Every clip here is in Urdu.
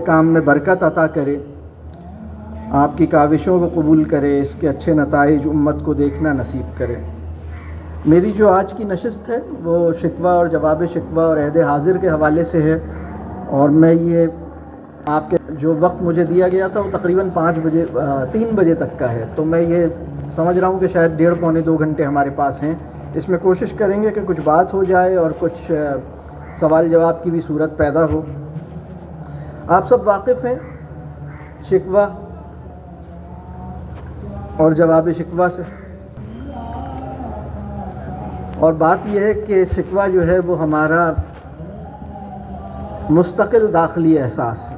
کام میں برکت عطا کرے، آپ کی کاوشوں کو قبول کرے، اس کے اچھے نتائج امت کو دیکھنا نصیب کرے۔ میری جو آج کی نشست ہے، وہ شکوہ اور جواب شکوہ اور عہد حاضر کے حوالے سے ہے۔ اور میں یہ آپ کے جو وقت مجھے دیا گیا تھا، وہ تقریباً پانچ بجے تین بجے تک کا ہے۔ تو میں یہ سمجھ رہا ہوں کہ شاید ڈیڑھ پونے دو گھنٹے ہمارے پاس ہیں۔ اس میں کوشش کریں گے کہ کچھ بات ہو جائے اور کچھ سوال جواب کی بھی صورت پیدا ہو۔ آپ سب واقف ہیں؟ شکوہ اور جواب شکوہ سے۔ اور بات یہ ہے کہ شکوہ جو ہے وہ ہمارا مستقل داخلی احساس ہے۔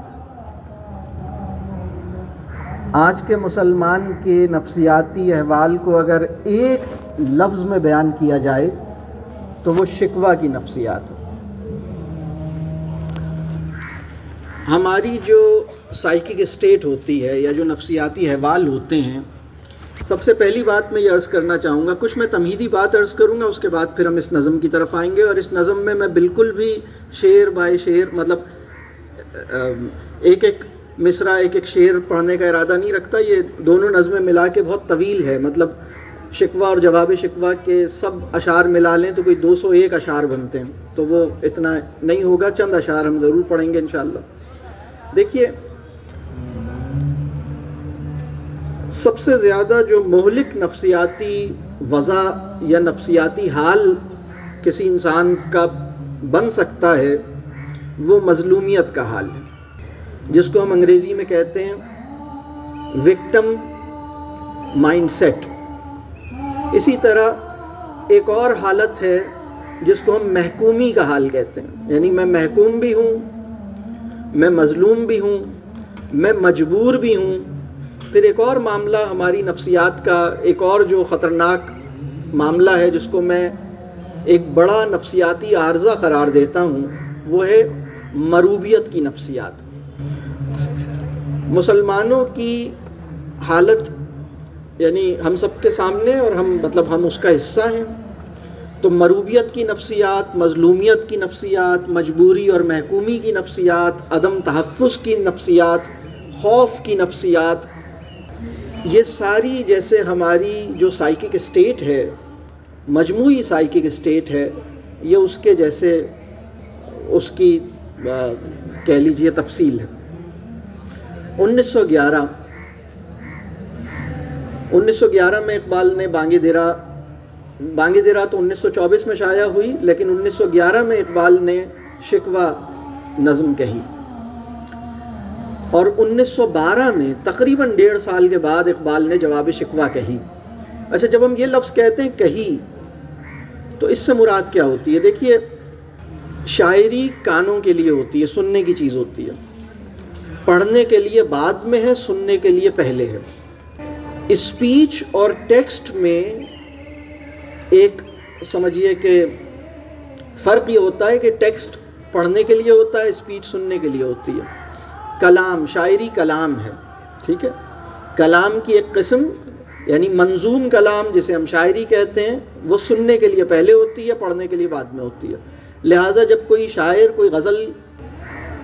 آج کے مسلمان کے نفسیاتی احوال کو اگر ایک لفظ میں بیان کیا جائے تو وہ شکوہ کی نفسیات ہے ہماری جو سائیکک اسٹیٹ ہوتی ہے یا جو نفسیاتی احوال ہوتے ہیں، سب سے پہلی بات میں یہ عرض کرنا چاہوں گا، کچھ میں تمہیدی بات عرض کروں گا، اس کے بعد پھر ہم اس نظم کی طرف آئیں گے اور اس نظم میں میں بالکل بھی شعر بائے شعر مطلب ایک ایک مصرع، ایک ایک شعر پڑھنے کا ارادہ نہیں رکھتا، یہ دونوں نظمیں ملا کے بہت طویل ہے مطلب شکوہ اور جواب شکوہ کے سب اشعار ملا لیں تو کوئی دو سو ایک اشعار بنتے ہیں، تو وہ اتنا نہیں ہوگا، چند اشعار ہم ضرور پڑھیں گے انشاءاللہ۔ دیکھیے، سب سے زیادہ جو مہلک نفسیاتی وضع یا نفسیاتی حال کسی انسان کا بن سکتا ہے، وہ مظلومیت کا حال ہے۔ جس کو ہم انگریزی میں کہتے ہیں وکٹم مائنڈ سیٹ۔ اسی طرح ایک اور حالت ہے جس کو ہم محکومی کا حال کہتے ہیں۔ یعنی میں محکوم بھی ہوں میں مظلوم بھی ہوں، میں مجبور بھی ہوں۔ پھر ایک اور معاملہ ہماری نفسیات کا ایک اور جو خطرناک معاملہ ہے، جس کو میں ایک بڑا نفسیاتی عارضہ قرار دیتا ہوں، وہ ہے مروبیت کی نفسیات۔ مسلمانوں کی حالت یعنی ہم سب کے سامنے اور ہم مطلب ہم اس کا حصہ ہیں۔ تو مروبیت کی نفسیات، مظلومیت کی نفسیات، مجبوری اور محکومی کی نفسیات، عدم تحفظ کی نفسیات، خوف کی نفسیات، یہ ساری جیسے ہماری جو سائیکک اسٹیٹ ہے، مجموعی سائیکک اسٹیٹ ہے، یہ اس کے جیسے اس کی کہہ لیجیے تفصیل ہے۔ انیس سو گیارہ انیس سو گیارہ میں اقبال نے بانگی درا بانگی درا تو انیس سو چوبیس میں شائع ہوئی، لیکن انیس سو گیارہ میں اقبال نے شکوہ نظم کہی۔ اور انیس سو بارہ میں تقریباً ڈیڑھ سال کے بعد اقبال نے جواب شکوہ کہی۔ اچھا جب ہم یہ لفظ کہتے ہیں کہی، تو اس سے مراد کیا ہوتی ہے؟ دیکھیے، شاعری کانوں کے لیے ہوتی ہے، سننے کی چیز ہوتی ہے۔ پڑھنے کے لیے بعد میں ہے، سننے کے لیے پہلے ہے۔ اسپیچ اور ٹیکسٹ میں ایک سمجھیے کہ فرق یہ ہوتا ہے کہ ٹیکسٹ پڑھنے کے لیے ہوتا ہے، اسپیچ سننے کے لیے ہوتی ہے۔ کلام، شاعری کلام ہے، ٹھیک ہے؟ کلام کی ایک قسم یعنی منظوم کلام جسے ہم شاعری کہتے ہیں، وہ سننے کے لیے پہلے ہوتی ہے، پڑھنے کے لیے بعد میں ہوتی ہے۔ لہٰذا جب کوئی شاعر کوئی غزل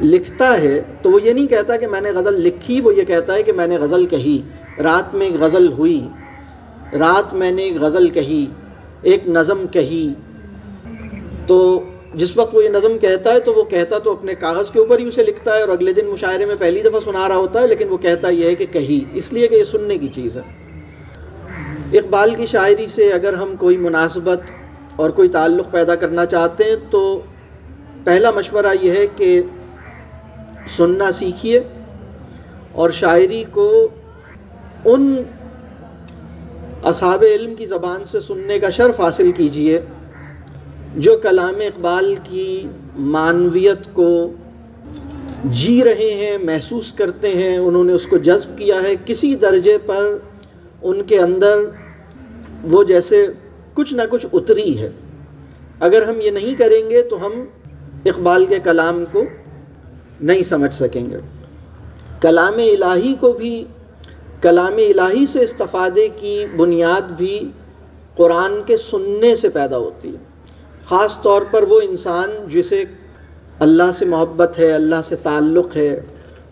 لکھتا ہے، تو وہ یہ نہیں کہتا کہ میں نے غزل لکھی، وہ یہ کہتا ہے کہ میں نے غزل کہی۔ رات میں ایک غزل ہوئی، رات میں نے ایک غزل کہی۔ ایک نظم کہی۔ تو جس وقت وہ یہ نظم کہتا ہے تو وہ کہتا تو اپنے کاغذ کے اوپر ہی اسے لکھتا ہے اور اگلے دن مشاعرے میں پہلی دفعہ سنا رہا ہوتا ہے، لیکن وہ کہتا یہ ہے کہ کہی۔ اس لیے کہ یہ سننے کی چیز ہے۔ اقبال کی شاعری سے اگر ہم کوئی مناسبت اور کوئی تعلق پیدا کرنا چاہتے ہیں تو پہلا مشورہ یہ ہے کہ سننا سیکھیے اور شاعری کو ان اصحاب علم کی زبان سے سننے کا شرف حاصل کیجیے جو کلام اقبال کی معنویت کو جی رہے ہیں، محسوس کرتے ہیں، انہوں نے اس کو جذب کیا ہے، کسی درجے پر ان کے اندر وہ جیسے کچھ نہ کچھ اتری ہے۔ اگر ہم یہ نہیں کریں گے تو ہم اقبال کے کلام کو نہیں سمجھ سکیں گے۔ کلام الہی کو بھی کلام الہی سے استفادے کی بنیاد بھی قرآن کے سننے سے پیدا ہوتی ہے۔ خاص طور پر وہ انسان جسے اللہ سے محبت ہے، اللہ سے تعلق ہے،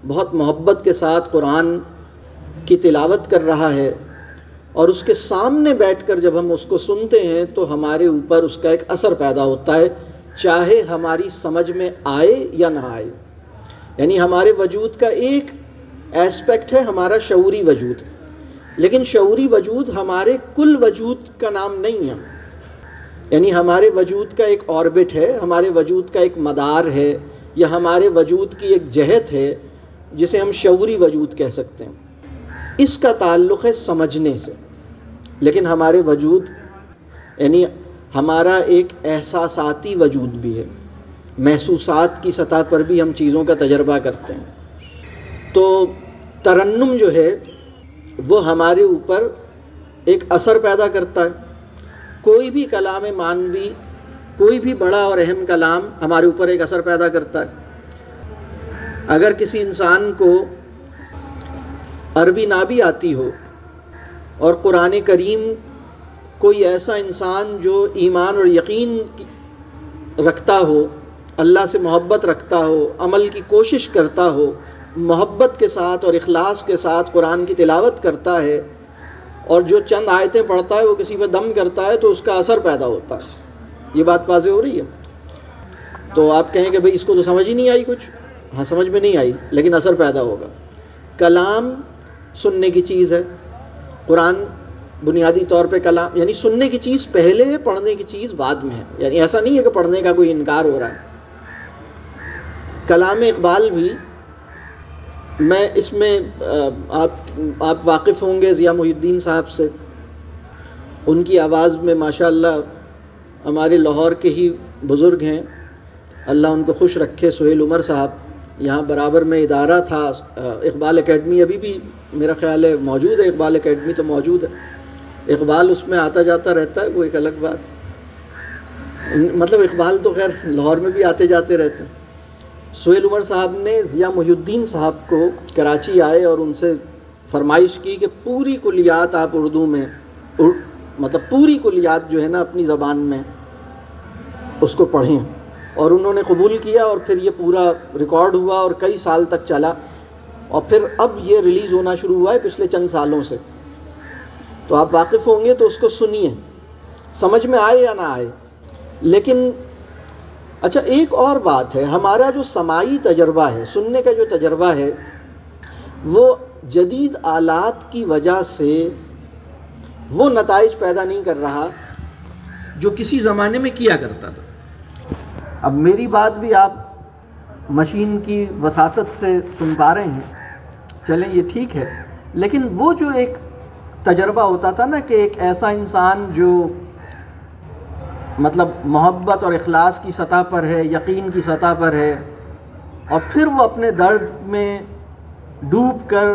بہت محبت کے ساتھ قرآن کی تلاوت کر رہا ہے اور اس کے سامنے بیٹھ کر جب ہم اس کو سنتے ہیں تو ہمارے اوپر اس کا ایک اثر پیدا ہوتا ہے، چاہے ہماری سمجھ میں آئے یا نہ آئے۔ یعنی ہمارے وجود کا ایک ایسپیکٹ ہے ہمارا شعوری وجود۔ لیکن شعوری وجود ہمارے کل وجود کا نام نہیں ہے۔ یعنی ہمارے وجود کا ایک آربٹ ہے، ہمارے وجود کا ایک مدار ہے، یا ہمارے وجود کی ایک جہت ہے، جسے ہم شعوری وجود کہہ سکتے ہیں۔ اس کا تعلق ہے سمجھنے سے۔ لیکن ہمارے وجود یعنی ہمارا ایک احساساتی وجود بھی ہے۔ محسوسات کی سطح پر بھی ہم چیزوں کا تجربہ کرتے ہیں۔ تو ترنم جو ہے، وہ ہمارے اوپر ایک اثر پیدا کرتا ہے۔ کوئی بھی کلام مانوی، کوئی بھی بڑا اور اہم کلام ہمارے اوپر ایک اثر پیدا کرتا ہے۔ اگر کسی انسان کو عربی نہ بھی آتی ہو اور قرآن کریم کوئی ایسا انسان جو ایمان اور یقین رکھتا ہو، اللہ سے محبت رکھتا ہو، عمل کی کوشش کرتا ہو محبت کے ساتھ اور اخلاص کے ساتھ قرآن کی تلاوت کرتا ہے اور جو چند آیتیں پڑھتا ہے وہ کسی پہ دم کرتا ہے تو اس کا اثر پیدا ہوتا ہے۔ یہ بات واضح ہو رہی ہے؟ تو آپ کہیں کہ بھئی اس کو تو سمجھ ہی نہیں آئی کچھ؟ ہاں سمجھ میں نہیں آئی، لیکن اثر پیدا ہوگا۔ کلام سننے کی چیز ہے۔ قرآن بنیادی طور پہ کلام یعنی سننے کی چیز پہلے ہے پڑھنے کی چیز بعد میں ہے۔ یعنی ایسا نہیں ہے کہ پڑھنے کا کوئی انکار ہو رہا ہے۔ کلام اقبال بھی میں اس میں آپ آپ واقف ہوں گے ضیاء محی الدین صاحب سے۔ ان کی آواز میں ماشاء اللہ ہمارے لاہور کے ہی بزرگ ہیں۔ اللہ ان کو خوش رکھے، سہیل عمر صاحب۔ یہاں برابر میں ادارہ تھا اقبال اکیڈمی۔ ابھی بھی میرا خیال ہے موجود ہے، اقبال اکیڈمی تو موجود ہے۔ اقبال اس میں آتا جاتا رہتا ہے، وہ ایک الگ بات۔ مطلب اقبال تو خیر لاہور میں بھی آتے جاتے رہتے ہیں۔ سہیل عمر صاحب نے، ضیاء محی الدین صاحب کو کراچی آئے اور ان سے فرمائش کی کہ پوری کلیات آپ اردو میں مطلب پوری کلیات جو ہے نا اپنی زبان میں اس کو پڑھیں۔ اور انہوں نے قبول کیا اور پھر یہ پورا ریکارڈ ہوا اور کئی سال تک چلا۔ اور پھر اب یہ ریلیز ہونا شروع ہوا ہے پچھلے چند سالوں سے۔ تو آپ واقف ہوں گے تو اس کو سنیے۔ سمجھ میں آئے یا نہ آئے؟ لیکن اچھا ایک اور بات ہے، ہمارا جو سماعی تجربہ ہے، سننے کا جو تجربہ ہے، وہ جدید آلات کی وجہ سے وہ نتائج پیدا نہیں کر رہا جو کسی زمانے میں کیا کرتا تھا۔ اب میری بات بھی آپ مشین کی وساطت سے سن پا رہے ہیں۔ چلیں، یہ ٹھیک ہے۔ لیکن وہ جو ایک تجربہ ہوتا تھا نا کہ ایک ایسا انسان جو مطلب محبت اور اخلاص کی سطح پر ہے، یقین کی سطح پر ہے، اور پھر وہ اپنے درد میں ڈوب کر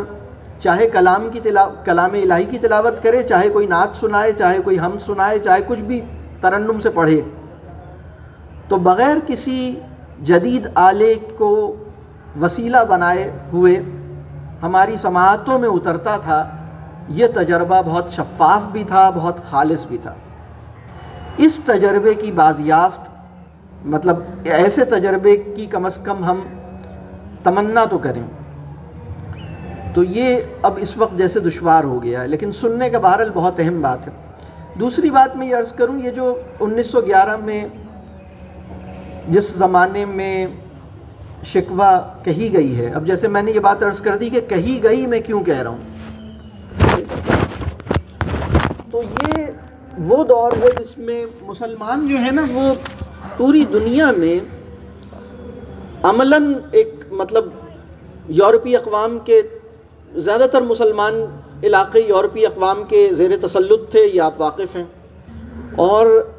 چاہے کلام کی تلا، کلام الہی کی تلاوت کرے، چاہے کوئی نعت سنائے، چاہے کوئی ہم سنائے، چاہے کچھ بھی ترنم سے پڑھے۔ تو بغیر کسی جدید آلے کو وسیلہ بنائے ہوئے ہماری سماعتوں میں اترتا تھا، یہ تجربہ بہت شفاف بھی تھا، بہت خالص بھی تھا۔ اس تجربے کی بازیافت مطلب ایسے تجربے کی کم از کم ہم تمنا تو کریں۔ تو یہ اب اس وقت جیسے دشوار ہو گیا ہے، لیکن سننے کا بہرحال بہت اہم بات ہے۔ دوسری بات میں یہ عرض کروں، یہ جو انیس سو گیارہ میں جس زمانے میں شکوہ کہی گئی ہے، اب جیسے میں نے یہ بات عرض کر دی کہ کہی گئی میں کیوں کہہ رہا ہوں؟ تو یہ وہ دور ہے جس میں مسلمان جو ہے نا، وہ پوری دنیا میں عملاً ایک مطلب یورپی اقوام کے زیادہ تر مسلمان علاقے یورپی اقوام کے زیر تسلط تھے، یہ آپ واقف ہیں۔ اور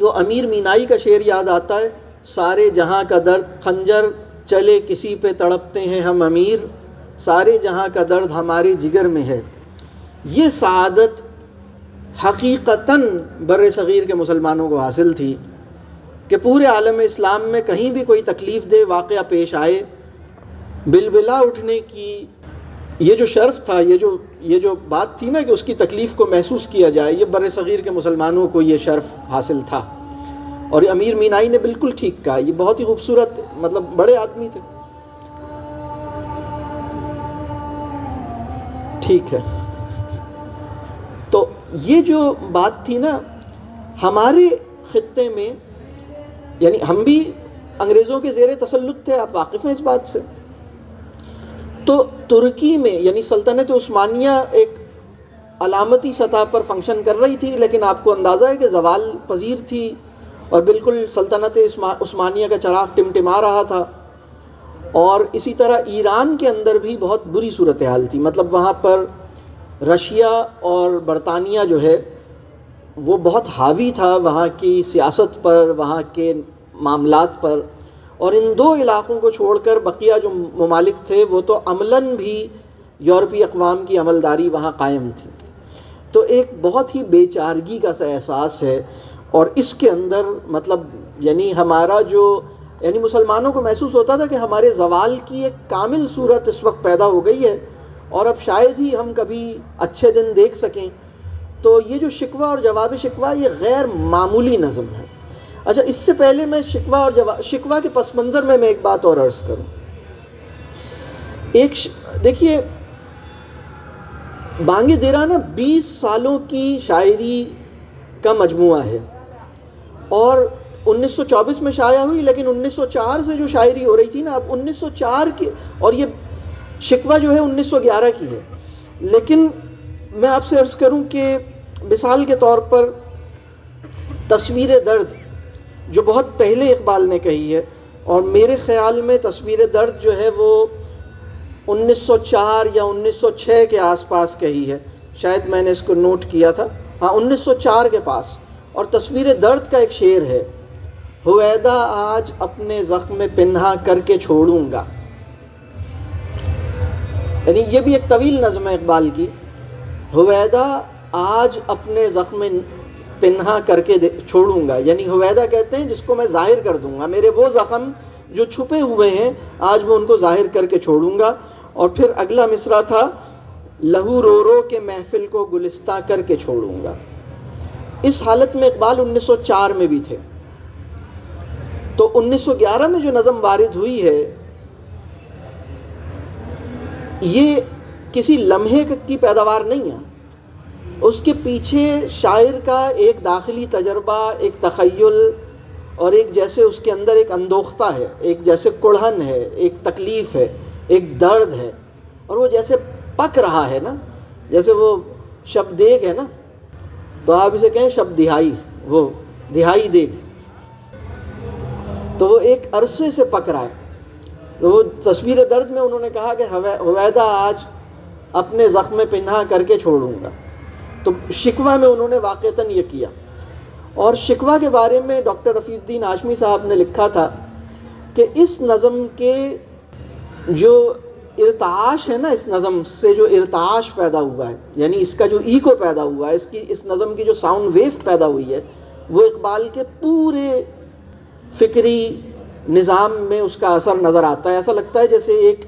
وہ امیر مینائی کا شعر یاد آتا ہے، سارے جہاں کا درد خنجر چلے کسی پہ تڑپتے ہیں ہم امیر، سارے جہاں کا درد ہمارے جگر میں ہے۔ یہ سعادت حقیقتاً بر صغیر کے مسلمانوں کو حاصل تھی کہ پورے عالم اسلام میں کہیں بھی کوئی تکلیف دہ واقعہ پیش آئے بلبلا اٹھنے کی یہ جو شرف تھا، یہ جو یہ جو بات تھی نا کہ اس کی تکلیف کو محسوس کیا جائے، یہ بر صغیر کے مسلمانوں کو یہ شرف حاصل تھا۔ اور امیر مینائی نے بالکل ٹھیک کہا، یہ بہت ہی خوبصورت مطلب بڑے آدمی تھے۔ ٹھیک ہے۔ یہ جو بات تھی نا، ہمارے خطے میں یعنی ہم بھی انگریزوں کے زیر تسلط تھے، آپ واقف ہیں اس بات سے۔ تو ترکی میں یعنی سلطنت عثمانیہ ایک علامتی سطح پر فنکشن کر رہی تھی، لیکن آپ کو اندازہ ہے کہ زوال پذیر تھی اور بالکل سلطنت عثمانیہ کا چراغ ٹمٹما رہا تھا۔ اور اسی طرح ایران کے اندر بھی بہت بری صورتحال تھی۔ مطلب وہاں پر رشیا اور برطانیہ جو ہے، وہ بہت حاوی تھا وہاں کی سیاست پر، وہاں کے معاملات پر۔ اور ان دو علاقوں کو چھوڑ کر بقیہ جو ممالک تھے، وہ تو عملاً بھی یورپی اقوام کی عملداری وہاں قائم تھی۔ تو ایک بہت ہی بے چارگی کا سا احساس ہے۔ اور اس کے اندر مطلب یعنی ہمارا جو یعنی مسلمانوں کو محسوس ہوتا تھا کہ ہمارے زوال کی ایک کامل صورت اس وقت پیدا ہو گئی ہے۔ اور اب شاید ہی ہم کبھی اچھے دن دیکھ سکیں۔ تو یہ جو شکوہ اور جواب شکوہ یہ غیر معمولی نظم ہے۔ اچھا اس سے پہلے میں شکوہ اور جواب، شکوہ کے پس منظر میں میں ایک بات اور عرض کروں۔ ایک ش... دیکھیے بانگ دیرا نا بیس سالوں کی شاعری کا مجموعہ ہے۔ اور انیس سو چوبیس میں شائع ہوئی، لیکن انیس سو چار سے جو شاعری ہو رہی تھی نا، اب انیس سو چار کے، اور یہ شکوہ جو ہے انیس سو گیارہ کی ہے۔ لیکن میں آپ سے عرض کروں کہ مثال کے طور پر تصویر درد، جو بہت پہلے اقبال نے کہی ہے، اور میرے خیال میں تصویر درد جو ہے وہ انیس سو چار یا انیس سو چھ کے آس پاس کہی ہے۔ شاید میں نے اس کو نوٹ کیا تھا۔ ہاں انیس سو چار کے پاس۔ اور تصویر درد کا ایک شعر ہے ہویدہ آج اپنے زخم پنہا کر کے چھوڑوں گا۔ یعنی یہ بھی ایک طویل نظم ہے اقبال کی ہویدہ آج اپنے زخم پنہا کر کے چھوڑوں گا۔ یعنی ہویدہ کہتے ہیں جس کو میں ظاہر کر دوں گا۔ میرے وہ زخم جو چھپے ہوئے ہیں، آج میں ان کو ظاہر کر کے چھوڑوں گا۔ اور پھر اگلا مصرع تھا، لہو رو رو کے محفل کو گلستہ کر کے چھوڑوں گا۔ اس حالت میں اقبال انیس سو چار میں بھی تھے۔ تو انیس سو گیارہ میں جو نظم وارد ہوئی ہے یہ کسی لمحے کی پیداوار نہیں ہے۔ اس کے پیچھے شاعر کا ایک داخلی تجربہ، ایک تخیل، اور ایک جیسے اس کے اندر ایک اندوختہ ہے، ایک جیسے کڑھن ہے، ایک تکلیف ہے، ایک درد ہے، اور وہ جیسے پک رہا ہے نا، جیسے وہ شب دیگ ہے نا۔ تو آپ اسے کہیں شب دہائی، وہ دہائی دیگ۔ تو وہ ایک عرصے سے پک رہا ہے۔ تو وہ تصویر درد میں انہوں نے کہا کہ حویدہ آج اپنے زخم پنہا کر کے چھوڑوں گا۔ تو شکوہ میں انہوں نے واقعتاً یہ کیا۔ اور شکوہ کے بارے میں ڈاکٹر رفیع الدین آشمی صاحب نے لکھا تھا کہ اس نظم کے جو ارتعاش ہے نا، اس نظم سے جو ارتعاش پیدا ہوا ہے یعنی اس کا جو ایکو پیدا ہوا ہے، اس کی، اس نظم کی جو ساؤنڈ ویو پیدا ہوئی ہے، وہ اقبال کے پورے فکری نظام میں اس کا اثر نظر آتا ہے۔ ایسا لگتا ہے جیسے ایک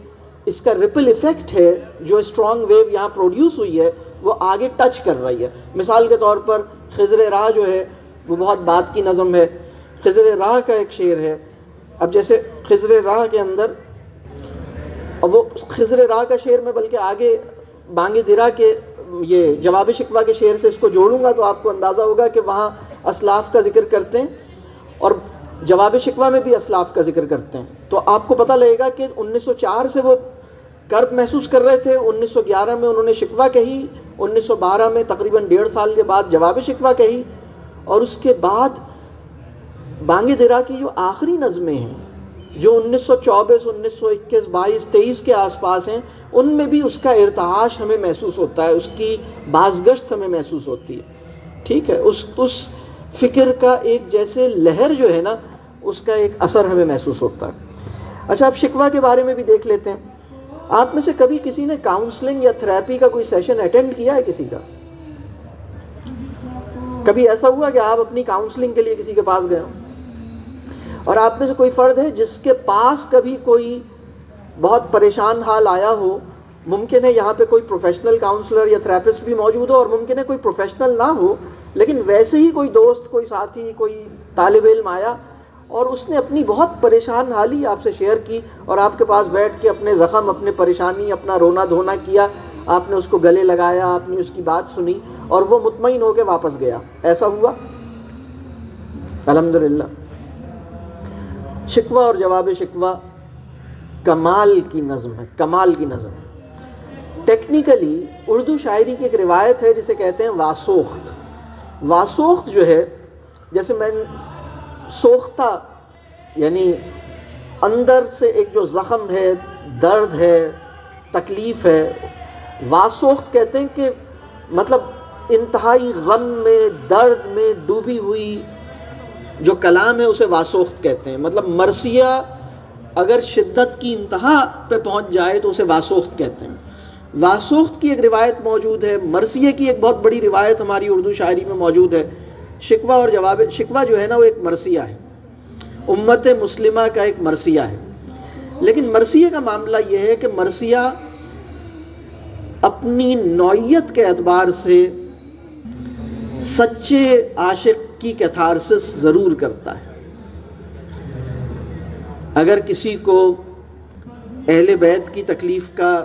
اس کا ریپل ایفیکٹ ہے، جو اسٹرانگ ویو یہاں پروڈیوس ہوئی ہے، وہ آگے ٹچ کر رہی ہے۔ مثال کے طور پر خضر راہ جو ہے، وہ بہت بات کی نظم ہے۔ خضر راہ کا ایک شعر ہے۔ اب جیسے خضر راہ کے اندر اور وہ خضر راہ کا شعر میں بلکہ آگے بانگ درا کے یہ جواب شکوہ کے شعر سے اس کو جوڑوں گا تو آپ کو اندازہ ہوگا کہ وہاں اسلاف کا ذکر کرتے ہیں۔ اور جواب شکوہ میں بھی اسلاف کا ذکر کرتے ہیں۔ تو آپ کو پتہ لگے گا کہ انیس سو چار سے وہ کرب محسوس کر رہے تھے، انیس سو گیارہ میں انہوں نے شکوہ کہی، انیس سو بارہ میں تقریباً ڈیڑھ سال کے بعد جواب شکوہ کہی، اور اس کے بعد بانگ درا کی جو آخری نظمیں ہیں، جو انیس سو چوبیس، انیس سو اکیس، بائیس، تیئیس کے آس پاس ہیں، ان میں بھی اس کا ارتعاش ہمیں محسوس ہوتا ہے، اس کی بازگشت ہمیں محسوس ہوتی ہے۔ ٹھیک ہے، اس اس فکر کا ایک جیسے لہر جو ہے نا، اس کا ایک اثر ہمیں محسوس ہوتا ہے۔ اچھا اب شکوہ کے بارے میں بھی دیکھ لیتے ہیں۔ آپ میں سے کبھی کسی نے کاؤنسلنگ یا تھراپی کا کوئی سیشن اٹینڈ کیا ہے کسی کا؟ کبھی ایسا ہوا کہ آپ اپنی کاؤنسلنگ کے لیے کسی کے پاس گئے ہوں؟ اور آپ میں سے کوئی فرد ہے جس کے پاس کبھی کوئی بہت پریشان حال آیا ہو ممکن ہے یہاں پہ کوئی پروفیشنل کاؤنسلر یا تھراپسٹ بھی موجود ہو اور ممکن ہے کوئی پروفیشنل نہ ہو، لیکن ویسے ہی کوئی دوست، کوئی ساتھی، کوئی طالب علم آیا اور اس نے اپنی بہت پریشان حالی آپ سے شیئر کی اور آپ کے پاس بیٹھ کے اپنے زخم، اپنے پریشانی، اپنا رونا دھونا کیا، آپ نے اس کو گلے لگایا، آپ نے اس کی بات سنی اور وہ مطمئن ہو کے واپس گیا۔ ایسا ہوا؟ الحمدللہ۔ شکوہ اور جواب شکوہ، کمال کی نظم ہے، کمال کی نظم۔ ہے ٹیکنیکلی اردو شاعری کی ایک روایت ہے جسے کہتے ہیں واسوخت۔ واسوخت جو ہے، جیسے میں سوختہ یعنی اندر سے ایک جو زخم ہے، درد ہے، تکلیف ہے، واسوخت کہتے ہیں کہ مطلب انتہائی غم میں، درد میں ڈوبی ہوئی جو کلام ہے اسے واسوخت کہتے ہیں۔ مطلب مرثیہ اگر شدت کی انتہا پہ پہنچ جائے تو اسے واسوخت کہتے ہیں۔ واسوخت کی ایک روایت موجود ہے، مرثیہ کی ایک بہت بڑی روایت ہماری اردو شاعری میں موجود ہے۔ شکوہ اور جواب، شکوہ جو ہے نا، وہ ایک مرثیہ ہے۔ امت مسلمہ کا ایک مرثیہ ہے۔ لیکن مرثیہ کا معاملہ یہ ہے کہ مرثیہ اپنی نوعیت کے اعتبار سے سچے عاشق کی کیتھارسس ضرور کرتا ہے۔ اگر کسی کو اہل بیت کی تکلیف کا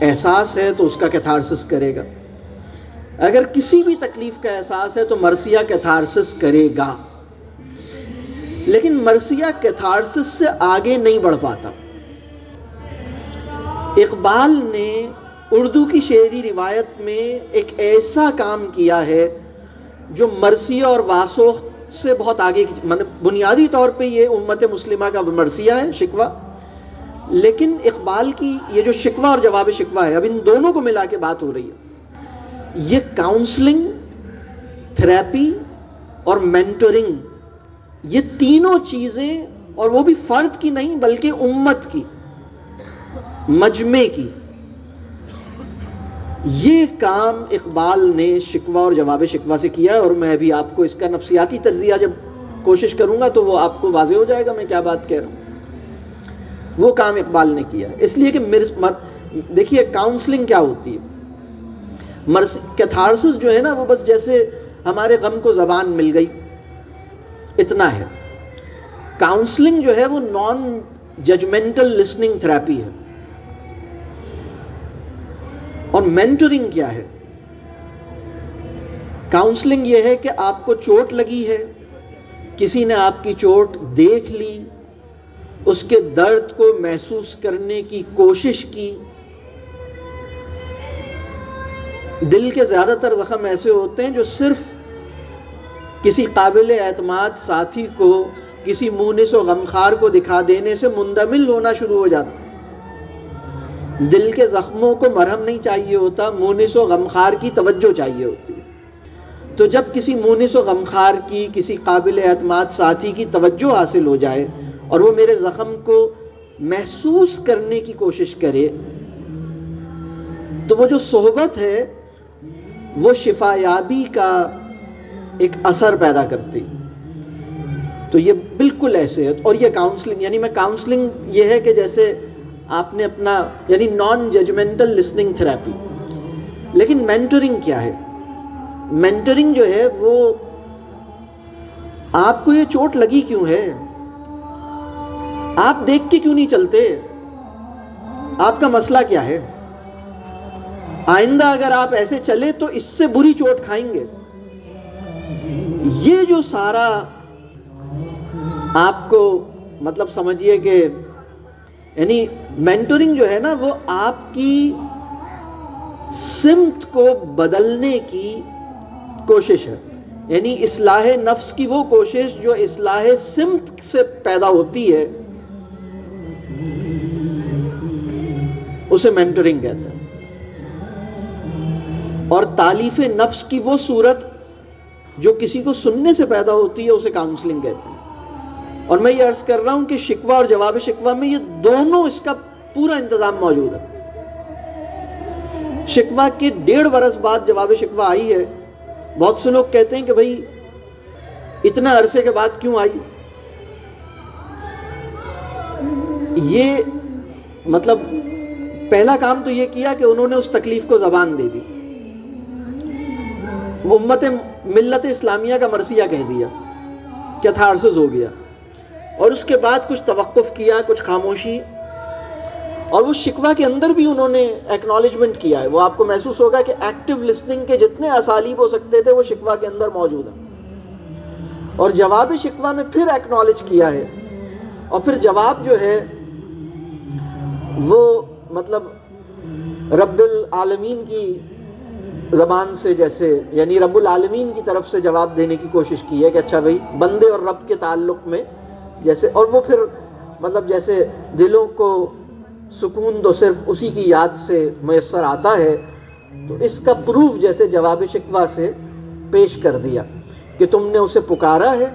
احساس ہے تو اس کا کیتھارسس کرے گا۔ اگر کسی بھی تکلیف کا احساس ہے تو مرثیہ کیتھارسس کرے گا۔ لیکن مرثیہ کیتھارسس سے آگے نہیں بڑھ پاتا۔ اقبال نے اردو کی شعری روایت میں ایک ایسا کام کیا ہے جو مرثیہ اور واسوخت سے بہت آگے کی بنیادی طور پہ یہ امت مسلمہ کا مرثیہ ہے، شکوہ۔ لیکن اقبال کی یہ جو شکوہ اور جواب شکوہ ہے، اب ان دونوں کو ملا کے بات ہو رہی ہے۔ یہ کاؤنسلنگ تھراپی اور مینٹورنگ یہ تینوں چیزیں اور وہ بھی فرد کی نہیں بلکہ امت کی، مجمع کی۔ یہ کام اقبال نے شکوہ اور جواب شکوہ سے کیا ہے اور میں بھی آپ کو اس کا نفسیاتی تجزیہ جب کوشش کروں گا تو وہ آپ کو واضح ہو جائے گا میں کیا بات کہہ رہا ہوں۔ وہ کام اقبال نے کیا۔ اس لیے کہ دیکھیے کاؤنسلنگ کیا ہوتی ہے؟ کیتھارسس جو ہے نا، وہ بس جیسے ہمارے غم کو زبان مل گئی۔ اتنا ہے۔ کاؤنسلنگ جو ہے، وہ نان ججمنٹل لسننگ تھراپی ہے۔ اور مینٹورنگ کیا ہے؟ کاؤنسلنگ یہ ہے کہ آپ کو چوٹ لگی ہے، کسی نے آپ کی چوٹ دیکھ لی اس کے درد کو محسوس کرنے کی کوشش کی۔ دل کے زیادہ تر زخم ایسے ہوتے ہیں جو صرف کسی قابل اعتماد ساتھی کو، کسی مونس و غمخار کو دکھا دینے سے مندمل ہونا شروع ہو جاتا دل کے زخموں کو مرہم نہیں چاہیے ہوتا، مونس و غمخار کی توجہ چاہیے ہوتی تو جب کسی مونس و غمخار کی، کسی قابل اعتماد ساتھی کی توجہ حاصل ہو جائے اور وہ میرے زخم کو محسوس کرنے کی کوشش کرے، تو وہ جو صحبت ہے، وہ شفایابی کا ایک اثر پیدا کرتی۔ تو یہ بالکل ایسے ہے۔ اور یہ کاؤنسلنگ یعنی میں کاؤنسلنگ یہ ہے کہ جیسے آپ نے اپنا یعنی نان ججمنٹل لسننگ تھراپی لیکن مینٹورنگ کیا ہے؟ مینٹورنگ جو ہے، وہ آپ کو یہ چوٹ لگی کیوں ہے؟ آپ دیکھ کے کیوں نہیں چلتے؟ آپ کا مسئلہ کیا ہے؟ آئندہ اگر آپ ایسے چلے تو اس سے بری چوٹ کھائیں گے۔ یہ جو سارا آپ کو مطلب سمجھیے کہ یعنی مینٹورنگ جو ہے نا، وہ آپ کی سمت کو بدلنے کی کوشش ہے۔ یعنی اصلاح نفس کی وہ کوشش جو اصلاح سمت سے پیدا ہوتی ہے۔ اسے مینٹورنگ کہتے ہیں۔ اور تعلیف نفس کی وہ صورت جو کسی کو سننے سے پیدا ہوتی ہے، اسے کاؤنسلنگ کہتے ہیں۔ اور میں یہ عرض کر رہا ہوں کہ شکوہ اور جواب شکوہ میں یہ دونوں اس کا پورا انتظام موجود ہے۔ شکوہ کے ڈیڑھ برس بعد جواب شکوہ آئی ہے۔ بہت سے لوگ کہتے ہیں کہ بھائی، اتنا عرصے کے بعد کیوں آئی؟ یہ مطلب پہلا کام تو یہ کیا کہ انہوں نے اس تکلیف کو زبان دے دی۔ وہ امت ملت اسلامیہ کا مرثیہ کہہ دیا کیا تھا عرصز ہو گیا۔ اور اس کے بعد کچھ توقف کیا، کچھ خاموشی۔ اور وہ شکوہ کے اندر بھی انہوں نے ایکنالجمنٹ کیا ہے۔ وہ آپ کو محسوس ہوگا کہ ایکٹیو لسننگ کے جتنے اسالیب ہو سکتے تھے، وہ شکوہ کے اندر موجود ہیں۔ اور جواب شکوہ میں پھر ایکنالج کیا ہے۔ اور پھر جواب جو ہے، وہ مطلب رب العالمین کی زبان سے جیسے یعنی رب العالمین کی طرف سے جواب دینے کی کوشش کی ہے کہ اچھا بھائی، بندے اور رب کے تعلق میں جیسے، اور وہ پھر مطلب جیسے دلوں کو سکون تو صرف اسی کی یاد سے میسر آتا ہے، تو اس کا پروف جیسے جواب شکوہ سے پیش کر دیا کہ تم نے اسے پکارا ہے۔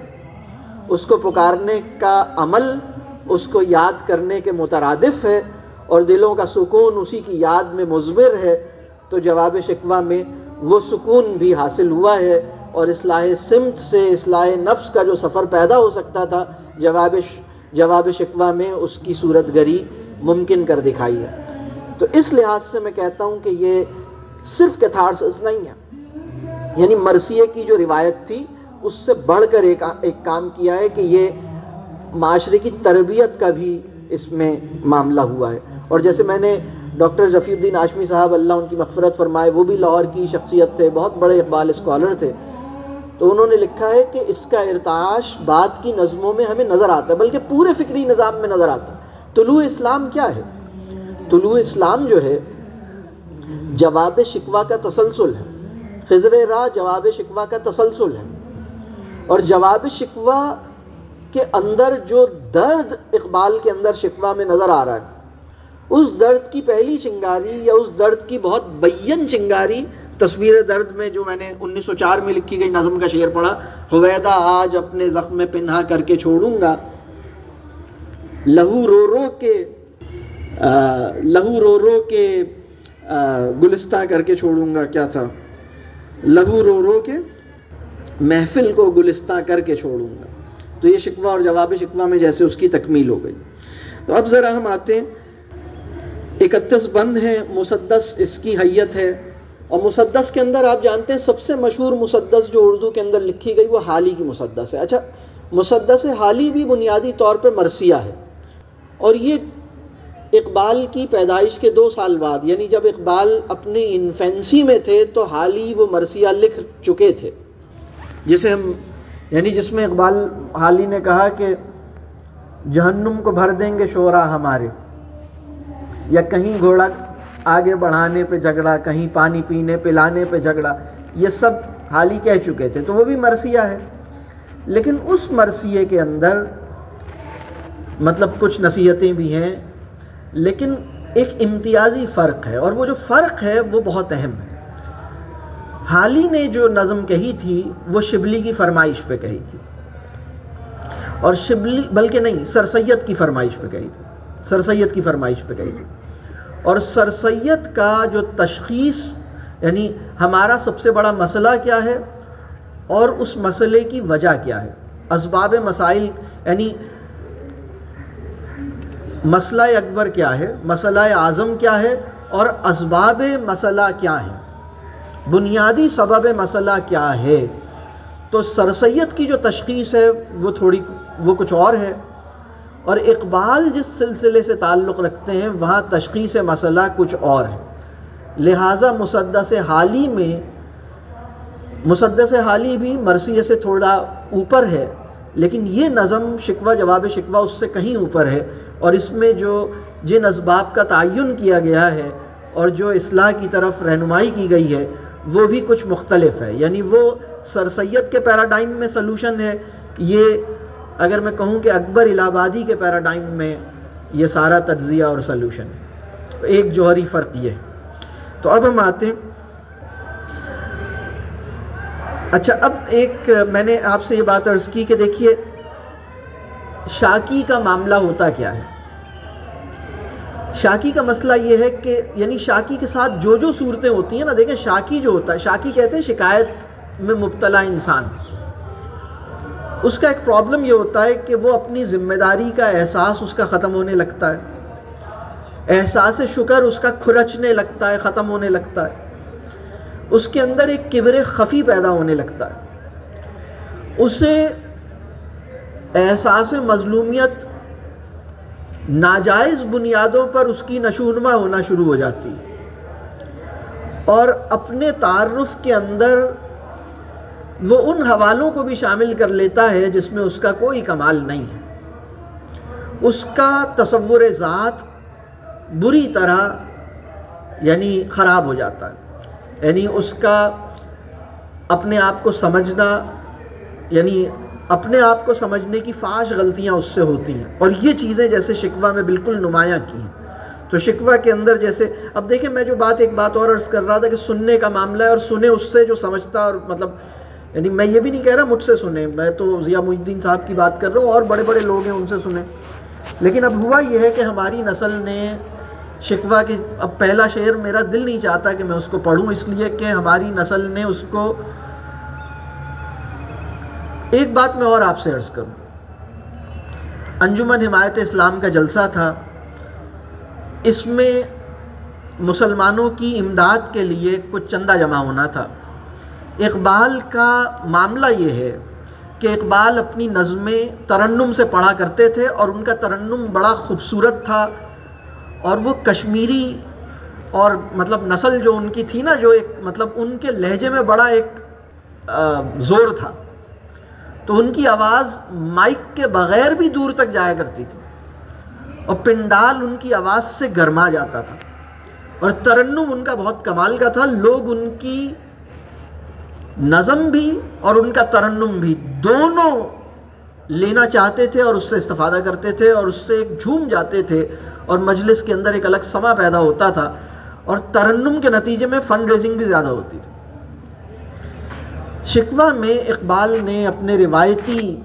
اس کو پکارنے کا عمل، اس کو یاد کرنے کے مترادف ہے۔ اور دلوں کا سکون اسی کی یاد میں مضبر ہے، تو جواب شکوہ میں وہ سکون بھی حاصل ہوا ہے اور اصلاح سمت سے اصلاح نفس کا جو سفر پیدا ہو سکتا تھا، جواب جواب شکوہ میں اس کی صورت گری ممکن کر دکھائی ہے۔ تو اس لحاظ سے میں کہتا ہوں کہ یہ صرف کیتھارسس نہیں ہے یعنی مرثیے کی جو روایت تھی، اس سے بڑھ کر ایک ایک کام کیا ہے کہ یہ معاشرے کی تربیت کا بھی اس میں معاملہ ہوا ہے۔ اور جیسے میں نے ڈاکٹر رفیع الدین آشمی صاحب اللہ ان کی مغفرت فرمائے، وہ بھی لاہور کی شخصیت تھے، بہت بڑے اقبال اسکالر تھے۔ تو انہوں نے لکھا ہے کہ اس کا ارتعاش بعد کی نظموں میں ہمیں نظر آتا ہے، بلکہ پورے فکری نظام میں نظر آتا ہے۔ طلوع اسلام کیا ہے؟ طلوع اسلام جو ہے، جواب شکوہ کا تسلسل ہے۔ خضر راہ جواب شکوہ کا تسلسل ہے۔ اور جواب شکوہ کے اندر جو درد اقبال کے اندر شکوہ میں نظر آ رہا ہے، اس درد کی پہلی چنگاری یا اس درد کی بہت بین چنگاری تصویر درد میں جو میں نے انیس سو چار میں لکھی گئی نظم کا شعر پڑھا، حویدہ آج اپنے زخم میں پنہا کر کے چھوڑوں گا۔ لہو رو رو کے لہو رو رو کے گلستہ کر کے چھوڑوں گا، کیا تھا؟ لہو رو رو کے، محفل کو گلستہ کر کے چھوڑوں گا۔ تو یہ شکوہ اور جواب شکوہ میں جیسے اس کی تکمیل ہو گئی۔ تو اب ذرا ہم آتے ہیں۔ اکتیس بند ہیں مسدس اس کی حیت ہے۔ اور مسدس کے اندر آپ جانتے ہیں سب سے مشہور مسدس جو اردو کے اندر لکھی گئی وہ حالی کی مسدس ہے۔ اچھا مسدس حالی بھی بنیادی طور پہ مرثیہ ہے۔ اور یہ اقبال کی پیدائش کے دو سال بعد یعنی جب اقبال اپنی انفینسی میں تھے تو حال ہی وہ مرثیہ لکھ چکے تھے، جسے ہم یعنی جس میں اقبال حالی نے کہا کہ جہنم کو بھر دیں گے شعرا ہمارے، یا کہیں گھوڑا آگے بڑھانے پہ جھگڑا، کہیں پانی پینے، پلانے پہ جھگڑا، یہ سب حال ہی کہہ چکے تھے، تو وہ بھی مرثیہ ہے۔ لیکن اس مرثیے کے اندر مطلب کچھ نصیحتیں بھی ہیں، لیکن ایک امتیازی فرق ہے، اور وہ جو فرق ہے وہ بہت اہم ہے۔ حالی نے جو نظم کہی تھی، وہ شبلی کی فرمائش پہ کہی تھی۔ اور شبلی، بلکہ نہیں، سر سید کی فرمائش پہ کہی تھی۔ سر سید کی فرمائش پہ کہی تھی۔ اور سر سید کا جو تشخیص یعنی ہمارا سب سے بڑا مسئلہ کیا ہے، اور اس مسئلے کی وجہ کیا ہے۔ اسباب مسائل یعنی مسئلہ اکبر کیا ہے، مسئلہ اعظم کیا ہے، اور اسباب مسئلہ کیا ہے بنیادی سبب مسئلہ کیا ہے؟ تو سر سید کی جو تشخیص ہے، وہ تھوڑی، وہ کچھ اور ہے۔ اور اقبال جس سلسلے سے تعلق رکھتے ہیں، وہاں تشخیص مسئلہ کچھ اور ہے۔ لہٰذا مسدس حالی میں، مسدس حالی بھی مرثیے سے تھوڑا اوپر ہے، لیکن یہ نظم، شکوہ، جواب شکوہ اس سے کہیں اوپر ہے۔ اور اس میں جو جن اسباب کا تعین کیا گیا ہے، اور جو اصلاح کی طرف رہنمائی کی گئی ہے وہ بھی کچھ مختلف ہے۔ یعنی وہ سر سید کے پیراڈائم میں سلوشن ہے۔ یہ اگر میں کہوں کہ اکبر الہ آبادی کے پیراڈائم میں یہ سارا تجزیہ اور سلوشن ہے۔ ایک جوہری فرق یہ ہے۔ تو اب ہم آتے ہیں۔ اچھا اب ایک میں نے آپ سے یہ بات عرض کی کہ دیکھیے، شاکی کا معاملہ ہوتا کیا ہے؟ شاکی کا مسئلہ یہ ہے کہ یعنی شاکی کے ساتھ جو جو صورتیں ہوتی ہیں نا، دیکھیں شاکی جو ہوتا ہے، شاکی کہتے ہیں شکایت میں مبتلا انسان۔ اس کا ایک پرابلم یہ ہوتا ہے کہ وہ اپنی ذمہ داری کا احساس اس کا ختم ہونے لگتا ہے۔ احساس شکر اس کا کھرچنے لگتا ہے، ختم ہونے لگتا ہے۔ اس کے اندر ایک کبر خفی پیدا ہونے لگتا ہے۔ اسے احساس مظلومیت ناجائز بنیادوں پر اس کی نشونما ہونا شروع ہو جاتی۔ اور اپنے تعارف کے اندر وہ ان حوالوں کو بھی شامل کر لیتا ہے جس میں اس کا کوئی کمال نہیں ہے۔ اس کا تصور ذات بری طرح یعنی خراب ہو جاتا ہے۔ یعنی اس کا اپنے آپ کو سمجھنا یعنی اپنے آپ کو سمجھنے کی فاش غلطیاں اس سے ہوتی ہیں۔ اور یہ چیزیں جیسے شکوہ میں بالکل نمایاں کی ہیں۔ تو شکوہ کے اندر جیسے، اب دیکھیں میں جو بات ایک بات اور عرض کر رہا تھا کہ سننے کا معاملہ ہے اور سنے اس سے جو سمجھتا اور مطلب یعنی میں یہ بھی نہیں کہہ رہا مجھ سے سنیں میں تو ضیاء محی الدین صاحب کی بات کر رہا ہوں اور بڑے بڑے لوگ ہیں ان سے سنیں۔ لیکن اب ہوا یہ ہے کہ ہماری نسل نے شکوہ کی اب پہلا شعر میرا دل نہیں چاہتا کہ میں اس کو پڑھوں، اس لیے کہ ہماری نسل نے اس کو ایک بات میں اور آپ سے عرض کروں۔ انجمن حمایت اسلام کا جلسہ تھا۔ اس میں مسلمانوں کی امداد کے لیے کچھ چندہ جمع ہونا تھا۔ اقبال کا معاملہ یہ ہے کہ اقبال اپنی نظمیں ترنم سے پڑھا کرتے تھے اور ان کا ترنم بڑا خوبصورت تھا اور وہ کشمیری اور مطلب نسل جو ان کی تھی نا، جو ایک مطلب ان کے لہجے میں بڑا ایک زور تھا۔ تو ان کی آواز مائک کے بغیر بھی دور تک جایا کرتی تھی اور پنڈال ان کی آواز سے گرما جاتا تھا اور ترنم ان کا بہت کمال کا تھا لوگ ان کی نظم بھی اور ان کا ترنم بھی دونوں لینا چاہتے تھے اور اس سے استفادہ کرتے تھے اور اس سے ایک جھوم جاتے تھے اور مجلس کے اندر ایک الگ سما پیدا ہوتا تھا اور ترنم کے نتیجے میں فنڈ ریزنگ بھی زیادہ ہوتی تھی۔ شکوہ میں اقبال نے اپنے روایتی